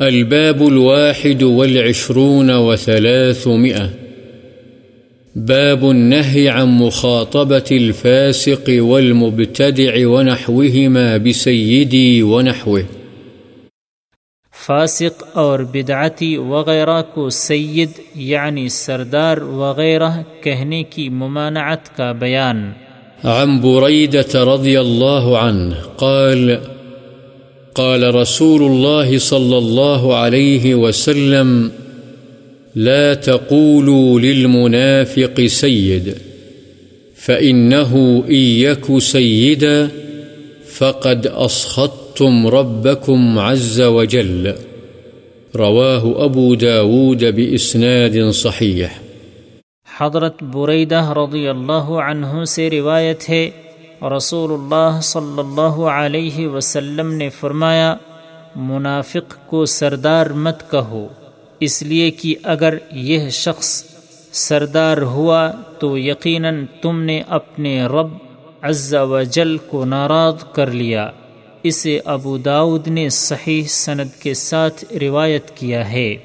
الباب الواحد والعشرون وثلاثمئة باب النهي عن مخاطبة الفاسق والمبتدع ونحوهما بسيدي ونحوه. فاسق اور بدعتی وغیرہ کو سید یعنی سردار وغیرہ کہنے کی ممانعت کا بیان. عن بريدة رضي الله عنه قال قال رسول الله صلى الله عليه وسلم، لا تقولوا للمنافق سيد فإنه إن يك سيدا فقد أسخطتم ربكم عز وجل. رواه أبو داود بإسناد صحيح. حضرت بریدہ رضی اللہ عنہ سے روایت ہے رسول اللہ صلی اللہ علیہ وسلم نے فرمایا، منافق کو سردار مت کہو، اس لیے کہ اگر یہ شخص سردار ہوا تو یقیناً تم نے اپنے رب عز و جل کو ناراض کر لیا۔ اسے ابو داود نے صحیح سند کے ساتھ روایت کیا ہے۔